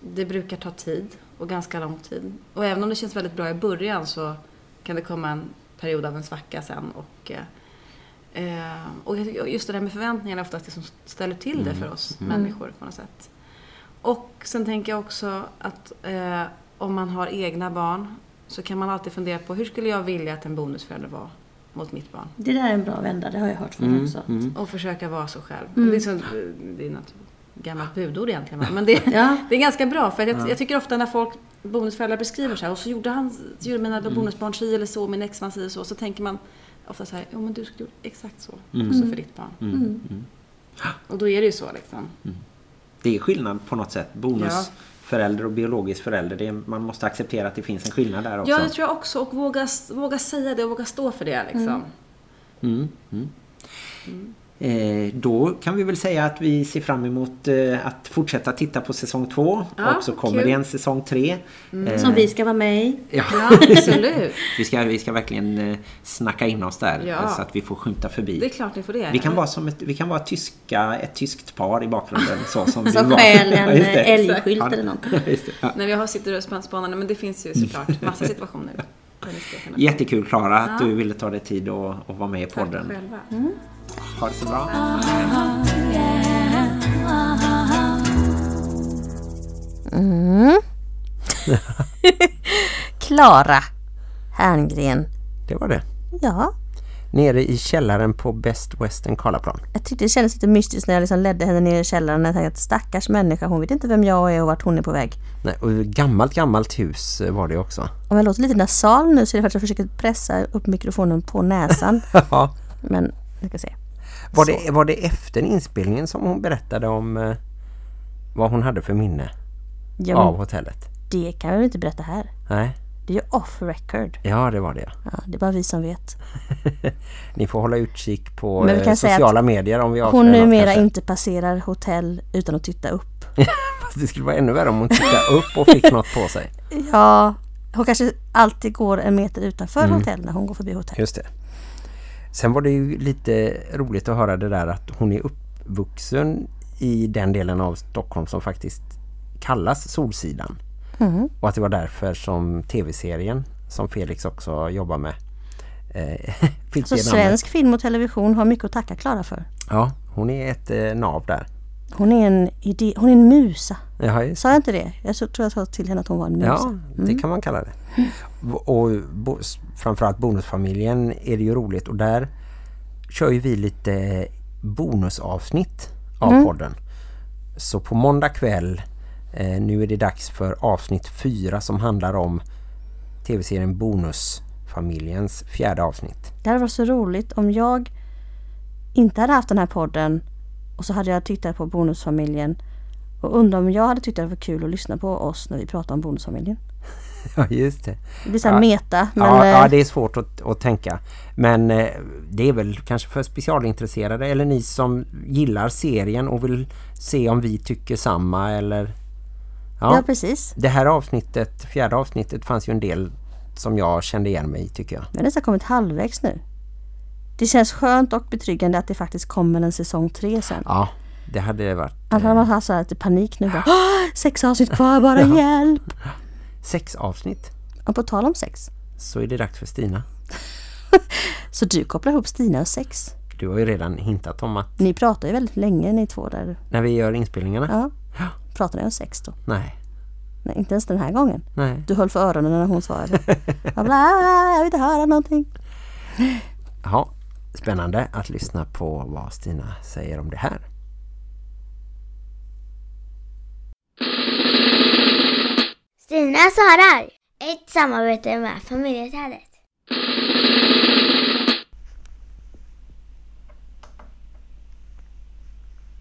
Det brukar ta tid och ganska lång tid. Och även om det känns väldigt bra i början så kan det komma en period av en svacka sen och eh, Eh, och just det där med förväntningar är oftast det som ställer till det för oss människor på något sätt. Och sen tänker jag också att eh, om man har egna barn så kan man alltid fundera på hur skulle jag vilja att en bonusförälder var mot mitt barn? Det där är en bra vända, det har jag hört från också. Och försöka vara så själv. Mm. Det, är så, det är något gammalt budord egentligen men det, Ja. det är ganska bra för jag, jag tycker ofta när folk bonusföräldrar beskriver så här och så gjorde han, så gjorde mina bonusbarn si eller så, min exman si och så, så tänker man ofta så här, jo men du skulle gjort exakt så också för ditt barn. Mm. Och då är det ju så liksom. Det är skillnad på något sätt. Bonusförälder och biologisk förälder. Det är, man måste acceptera att det finns en skillnad där också. Ja, det tror jag också. Och våga, våga säga det och våga stå för det liksom. Mm, mm. Eh, då kan vi väl säga att vi ser fram emot eh, att fortsätta titta på säsong två. Ja, och så kommer kul. det en säsong tre. Eh, Som vi ska vara med i. ja. Ja, absolut. vi, ska, vi ska verkligen eh, snacka in oss där Ja. eh, så att vi får skymta förbi. Det är klart ni får det. Vi kan vara som ett, vi kan vara tyska, ett tyskt par i bakgrunden. Så som, var. stjäl en eh, älgskylt eller någonting. När vi har sitter och span- spanar, men det finns ju såklart massa situationer. Jättekul Klara att Ja. du ville ta dig tid och, och vara med i Tack podden. själva. Ha det så bra. Klara Herngren. Det var det. Ja, Nere i källaren på Best Western Karlaplan. jag tyckte det kändes lite mystiskt när jag liksom ledde henne ner i källaren. Jag tänkte att stackars människa, hon vet inte vem jag är och vart hon är på väg. Nej, och gammalt, gammalt hus var det också. Om jag låter lite nasal nu så är det för att jag försöker pressa upp mikrofonen på näsan. Ja. Men vi ska se. Var det, var det efter inspelningen som hon berättade om eh, vad hon hade för minne Ja, av hotellet? det kan väl inte berätta här. Nej, Det är ju off record. ja det var det. Ja, det är bara vi som vet. Ni får hålla utkik på Men vi eh, sociala medier om vi Hon avslöjar något numera kanske. inte passerar hotell utan att titta upp. Fast det skulle vara ännu värre om hon tittade upp och fick något på sig. Ja, hon kanske alltid går en meter utanför Mm. hotell när hon går förbi hotell. Just det. Sen var det ju lite roligt att höra det där att hon är uppvuxen i den delen av Stockholm som faktiskt kallas Solsidan. Mm. Och att det var därför som tv-serien som Felix också jobbar med eh, fick Så svensk film och television har mycket att tacka Klara för. Ja, hon är ett eh, nav där. Hon är en idé, hon är en musa. Ja, just. Sa jag inte det? Jag tror jag sa till henne att hon var en musa. Ja, det kan man kalla det. Och bo, framförallt bonusfamiljen är det ju roligt och där kör ju vi lite bonusavsnitt av podden. Så på måndag kväll, eh, nu är det dags för avsnitt fyra som handlar om tv-serien Bonusfamiljens fjärde avsnitt. Det hade varit så roligt om jag inte hade haft den här podden och så hade jag tittat på Bonusfamiljen och undrar om jag hade tyckt att det var kul att lyssna på oss när vi pratar om Bonusfamiljen. Ja, just det. Det blir så här Ja. meta. Men, ja, eh, ja, det är svårt att, att tänka. Men eh, det är väl kanske för specialintresserade eller ni som gillar serien och vill se om vi tycker samma eller... ja. Ja, precis. det här avsnittet, fjärde avsnittet fanns ju en del som jag kände igen mig tycker jag. Vi har nästan kommit halvvägs nu. Det känns skönt och betryggande att det faktiskt kommer en säsong tre sen. Ja, det hade varit Annars hade man haft så här lite panik nu. Bara, "Åh, sex avsnitt kvar, bara hjälp! sex avsnitt. Och på tal om sex. Så är det dags för Stina. Så du kopplar ihop Stina och sex. Du har ju redan hintat om att Ni pratar ju väldigt länge ni två där. när vi gör inspelningarna. Ja. Pratar ni om sex då? Nej, Nej, inte ens den här gången. nej. Du höll för öronen när hon svarade. "Ah, jag vill inte höra någonting. Ja, spännande att lyssna på vad Stina säger om det här. Stina svarar. Ett samarbete med familjeträdet.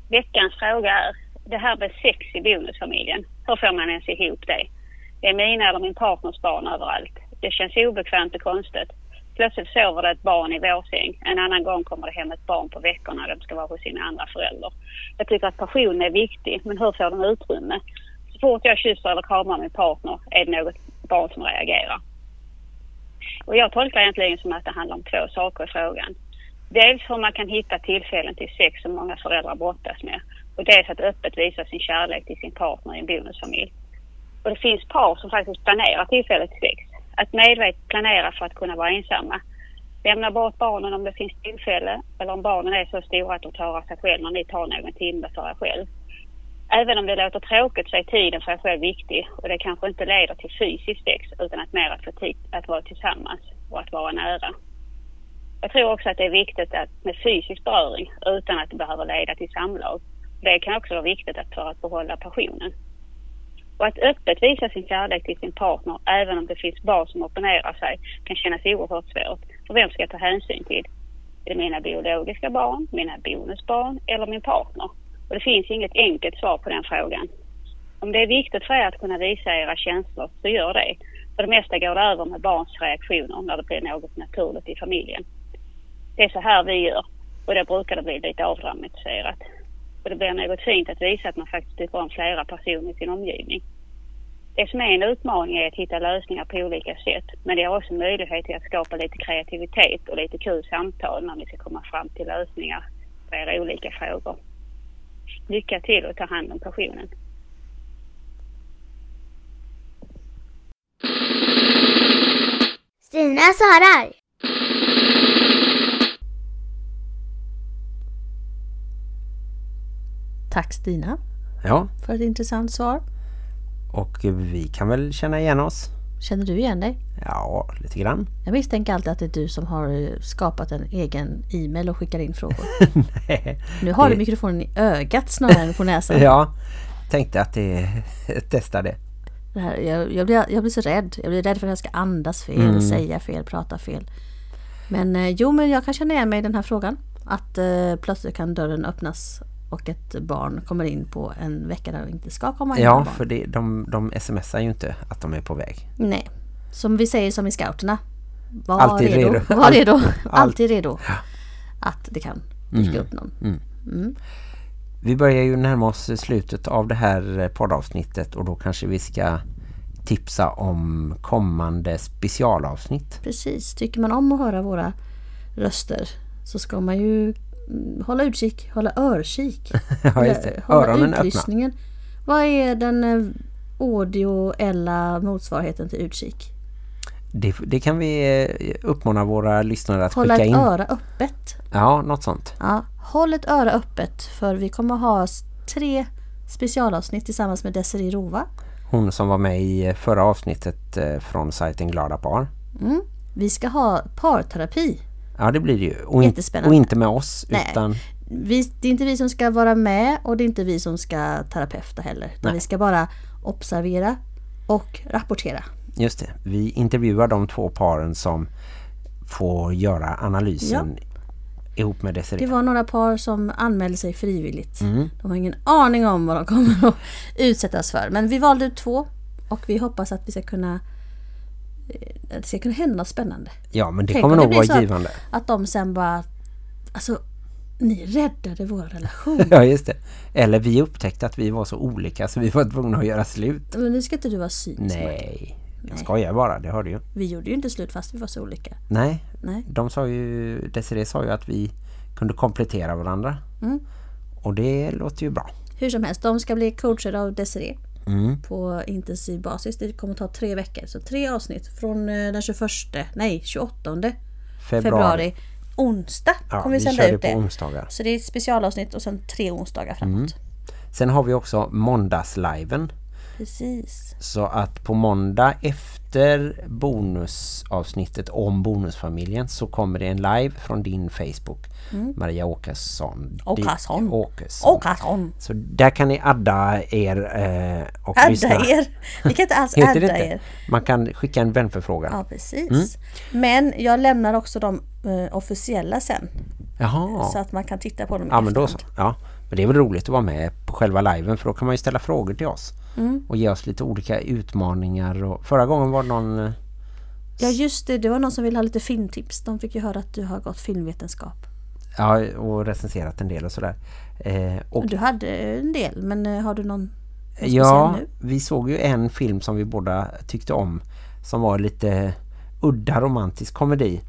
Veckans fråga är, det här med sex i bonusfamiljen, hur får man ens ihop det? Det är mina eller min partners barn överallt. Det känns obekvämt och konstigt. Plötsligt sover det ett barn i vår säng. En annan gång kommer det hem ett barn på veckorna och de ska vara hos sina andra föräldrar. Jag tycker att passion är viktig, men hur får den utrymme? Så fort jag kysser eller kramar min partner är det något barn som reagerar. Och jag tolkar egentligen som att det handlar om två saker i frågan. Dels hur man kan hitta tillfällen till sex som många föräldrar brottas med. Och dels att öppet visa sin kärlek till sin partner i en bonusfamilj. Och det finns par som faktiskt planerar tillfället till sex. Att medvetet planera för att kunna vara ensamma. Lämna bort barnen om det finns tillfälle eller om barnen är så stora att de klarar sig själv när ni tar någon timme för er själv. Även om det låter tråkigt så är tiden för er själv viktig och det kanske inte leder till fysisk sex utan att mer att få tid att vara tillsammans och att vara nära. Jag tror också att det är viktigt att med fysisk beröring utan att det behöver leda till samlag. Det kan också vara viktigt att för att behålla passionen. Och att öppet visa sin kärlek till sin partner även om det finns barn som opponerar sig kan kännas oerhört svårt. För vem ska jag ta hänsyn till? Är det mina biologiska barn, mina bonusbarn eller min partner? Och det finns inget enkelt svar på den frågan. Om det är viktigt för er att kunna visa era känslor så gör det. För det mesta går det över med barns reaktioner när det blir något naturligt i familjen. Det är så här vi gör och då brukar det bli lite avdramatiserat. Och det blir något fint att visa att man faktiskt tycker om flera personer i sin omgivning. Det som är en utmaning är att hitta lösningar på olika sätt. Men det är också möjlighet till att skapa lite kreativitet och lite kul samtal när ni ska komma fram till lösningar på era olika frågor. Lycka till och ta hand om passionen. Stina svarar. Tack Stina Ja, för ett intressant svar. och vi kan väl känna igen oss. Känner du igen dig? Ja, lite grann. Jag misstänker alltid att det är du som har eh, skapat en egen e-mail och skickar in frågor. Nej. Nu har Det- du mikrofonen i ögat snarare än på näsan. Ja, tänkte att det testa det. Det här, jag, jag, blir, jag blir så rädd. Jag blir rädd för att jag ska andas fel, Mm. säga fel, prata fel. Men eh, jo, men jag kan känna igen mig i den här frågan. Att eh, plötsligt kan dörren öppnas och ett barn kommer in på en vecka där det inte ska komma in Ja, för det, de, de smsar ju inte att de är på väg. Nej, som vi säger som i scouterna. Var Alltid redo. redo. Var redo. all- Alltid redo. Att det kan dyka upp någon. Vi börjar ju närma oss slutet av det här poddavsnittet och då kanske vi ska tipsa om kommande specialavsnitt. Precis, tycker man om att höra våra röster så ska man ju mm, hålla utkik, hålla örkik. Ja, just. Hålla Öronen öppna. Vad är den eh, audio eller motsvarigheten till utkik? Det, det kan vi eh, uppmana våra lyssnare att Hålla skicka ett in. öra öppet. Ja, något sånt. Ja, håll ett öra öppet för vi kommer ha tre specialavsnitt tillsammans med Desiree Rova. Hon som var med i eh, förra avsnittet från sajten Glada Par. Mm. Vi ska ha parterapi. Ja, det blir det ju. Och, in, och inte med oss, Nej. utan Vi, det är inte vi som ska vara med och det är inte vi som ska terapeuta heller. Utan vi ska bara observera och rapportera. just det. Vi intervjuar de två paren som får göra analysen ihop med Det Desiree. var några par som anmälde sig frivilligt. Mm. De har ingen aning om vad de kommer att utsättas för. Men vi valde ut två och vi hoppas att vi ska kunna det ska kunna hända något spännande. Ja, men det Tänk kommer nog vara att- givande. Att de sen bara, alltså ni räddade vår relation. Ja, just det. Eller vi upptäckte att vi var så olika så vi var tvungna att göra slut. Men nu ska inte du vara cynisk. Nej, jag skojar bara, det hörde ju. Vi gjorde ju inte slut fast vi var så olika. Nej, Nej. de sa ju, Desiree sa ju att vi kunde komplettera varandra. Mm. Och det låter ju bra. Hur som helst, de ska bli coachade av Desiree Mm. på intensiv basis. Det kommer ta tre veckor. Så tre avsnitt från eh, den 21, nej 28 Februari. februari. Onsdag Ja, kommer vi sända ut det. onsdagar. Så det är ett specialavsnitt och sen tre onsdagar framåt. Sen har vi också måndagsliven. Precis. Så att på måndag efter bonusavsnittet om bonusfamiljen så kommer det en live från din Facebook. Maria Åkesson. Åkesson. Åkesson. Åkesson! Så där kan ni adda er eh, och Adda lyssna. er! Vi kan inte alls adda inte? er. Man kan skicka en vänförfrågan. Ja, precis. Men jag lämnar också de eh, officiella sen. Jaha. Så att man kan titta på dem Ja men då så. efterhand. Ja. Men det är väl roligt att vara med på själva liven för då kan man ju ställa frågor till oss. Mm. Och ge oss lite olika utmaningar. Och förra gången var det någon... eh, Ja just det, det var någon som ville ha lite filmtips. De fick ju höra att du har gått filmvetenskap. Ja, och recenserat en del och sådär. Eh, och Du hade en del, men eh, har du någon, någon ja, nu? vi såg ju en film som vi båda tyckte om. Som var lite udda romantisk komedi.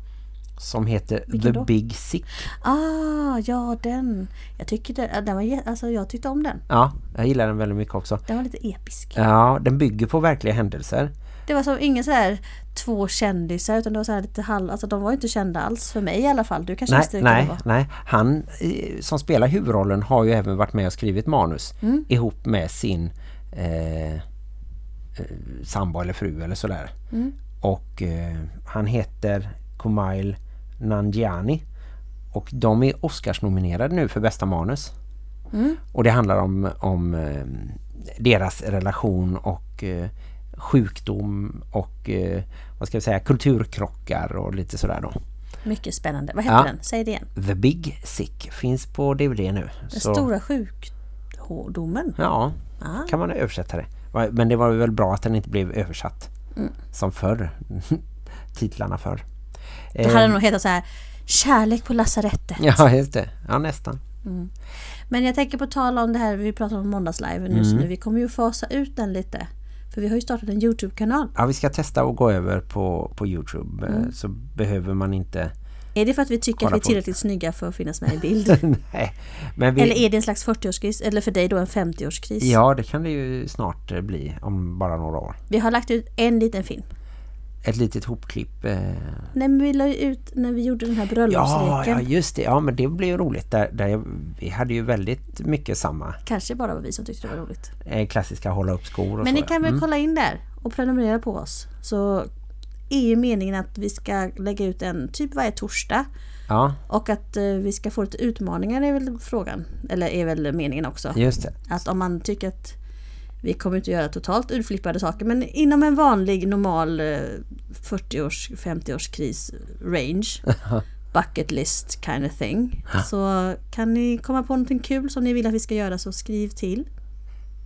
Som heter Vilken The då? Big Sick. Ah, ja den. Jag tycker det, ja, den var, alltså jag tyckte om den. Ja, jag gillar den väldigt mycket också. Den var lite episk. Ja, den bygger på verkliga händelser. Det var som ingen så här två kändisar utan det var så här lite halv, alltså de var ju inte kända alls för mig i alla fall. Du kanske Nej, visste vilka det nej, var. nej. Han eh, som spelar huvudrollen har ju även varit med och skrivit manus Mm. ihop med sin eh, eh, sambo eller fru eller sådär. Mm. Och eh, han heter Kumail Nanjiani och de är Oscars-nominerade nu för bästa manus. Mm. Och det handlar om, om eh, deras relation och eh, sjukdom och eh, vad ska vi säga, kulturkrockar och lite sådär då. Mycket spännande. Vad heter Ja. den? Säg det igen. The Big Sick finns på DVD nu. Den Så, stora sjukdomen. Ja, Ah. kan man översätta det. Men det var väl bra att den inte blev översatt. Mm. Som förr. Titlarna förr. Det hade nog hetat så här Kärlek på lasarettet. Ja, just det. Ja, nästan. Men jag tänker på tal om det här vi pratar om måndagslive just Mm. nu. Vi kommer ju fasa ut den lite. För vi har ju startat en Youtube-kanal. Ja, vi ska testa att gå över på, på Youtube. eh, Mm. Så behöver man inte... Är det för att vi tycker att vi är på- tillräckligt snygga för att finnas med i bild? Nej. Men vi, Eller är det en slags 40-årskris? Eller för dig då en 50-årskris? Ja, det kan det ju snart eh, bli om bara några år. Vi har lagt ut en liten film. Ett litet hopklipp. Eh, Nej men vi la ju ut när vi gjorde den här Ja, bröllopsreken. ja, just det. Ja, men det blev roligt. Där, där jag, vi hade ju väldigt mycket samma Kanske bara var vi som tyckte det var roligt. eh, klassiska hålla upp skor och Men så. ni kan väl Mm. kolla in där och prenumerera på oss. Så är ju meningen att vi ska lägga ut en typ varje torsdag. Ja, Och att eh, vi ska få lite utmaningar är väl frågan. Eller är väl meningen också. just det. Att om man tycker att vi kommer inte göra totalt urflippade saker men inom en vanlig normal eh, 40-års, 50-årskris range bucket list kind of thing så kan ni komma på någonting kul som ni vill att vi ska göra så skriv till.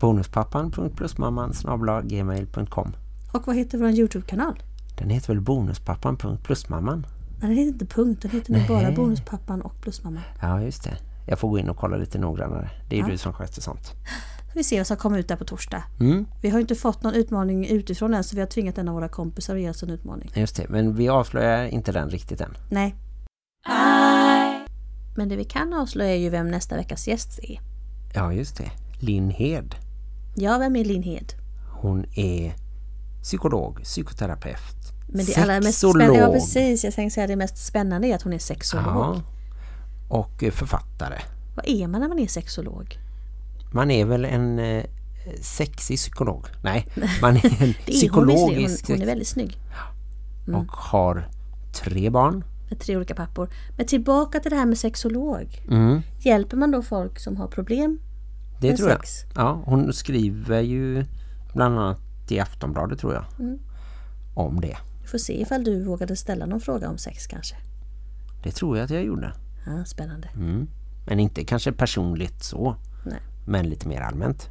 Bonuspappan.plusmamman.gmail.com Och vad heter vår Youtube-kanal? Den heter väl Bonuspappan.plusmamman? Nej, den heter inte punkt, den heter nu bara Bonuspappan och Plusmamma. Ja, just det. Jag får gå in och kolla lite noggrannare. Det är Ja. du som sköter sånt. Vi ser vad som kommer ut där på torsdag. Mm, Vi har ju inte fått någon utmaning utifrån än så vi har tvingat en av våra kompisar att ge oss en utmaning. just det. Men vi avslöjar inte den riktigt än. Nej. Men det vi kan avslöja är ju vem nästa veckas gäst är. Ja, just det. Linn Hed. Ja, vem är Linn Hed? Hon är psykolog, psykoterapeut, Men det allra mest spännande, ja precis, jag tänkte säga det mest spännande är att hon är sexolog. Ja. Och eh, författare. Vad är man när man är sexolog? Man är väl en eh, sexig psykolog. Nej, man är en Det är hon, psykologisk hon, hon är väldigt snygg. och har tre barn. Med tre olika pappor. Men tillbaka till det här med sexolog. Mm, Hjälper man då folk som har problem? det Med tror jag. sex. Ja, hon skriver ju bland annat i Aftonbladet tror jag. Mm. Om det. Vi får se ifall du vågade ställa någon fråga om sex kanske. Det tror jag att jag gjorde. Ja, spännande. Mm. Men inte kanske personligt så. Nej. Men lite mer allmänt.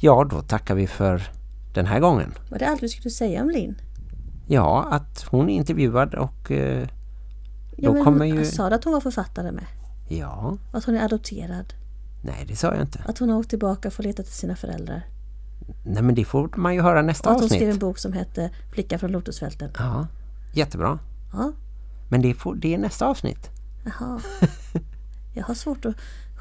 Ja, då tackar vi för den här gången. Var det allt vi skulle säga om Linn? Ja, att hon är intervjuad och eh, Ja, Då kommer ju- Sa du att hon var författare med? ja, Att hon är adopterad? nej det sa jag inte. Att hon har åkt tillbaka och får leta till sina föräldrar? Nej men det får man ju höra nästa Och att hon skrev en avsnitt. bok som hette Flicka från Lotusfälten? Ja, jättebra. Ja, Men det, får, det är nästa avsnitt. jaha. Jag har svårt att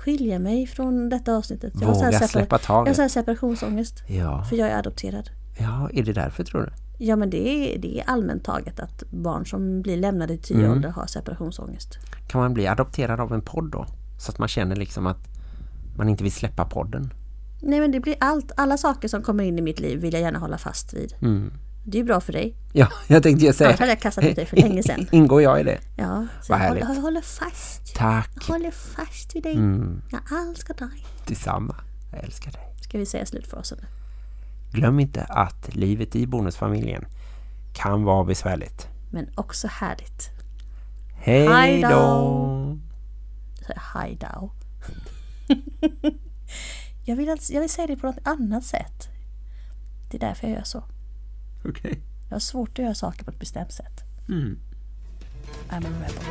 skilja mig från detta avsnittet. Jag har Våga här släppa Jag har taget. så här separationsångest. Ja. För jag är adopterad. ja, är det därför tror du? Ja men det är, det är allmänt taget att barn som blir lämnade i tio Mm. ålder har separationsångest. Kan man bli adopterad av en podd då? Så att man känner liksom att man inte vill släppa podden. Nej men det blir allt, alla saker som kommer in i mitt liv vill jag gärna hålla fast vid. Mm. Det är bra för dig. Ja, jag tänkte ju säga. Annars hade jag kastat ut dig för länge sedan. Ingår jag i det? Ja, Vad jag håller, härligt. jag håller fast. Tack. Jag håller fast vid dig. Mm, Jag älskar dig. detsamma. Jag älskar dig. Ska vi säga slut för oss nu? Glöm inte att livet i bonusfamiljen kan vara besvärligt. Men också härligt. Hej då! Hej då. jag, vill alltså, jag vill säga det på något annat sätt. Det är därför jag gör så. Okej. Jag har svårt att göra saker på ett bestämt sätt. Mm. I'm a rebel.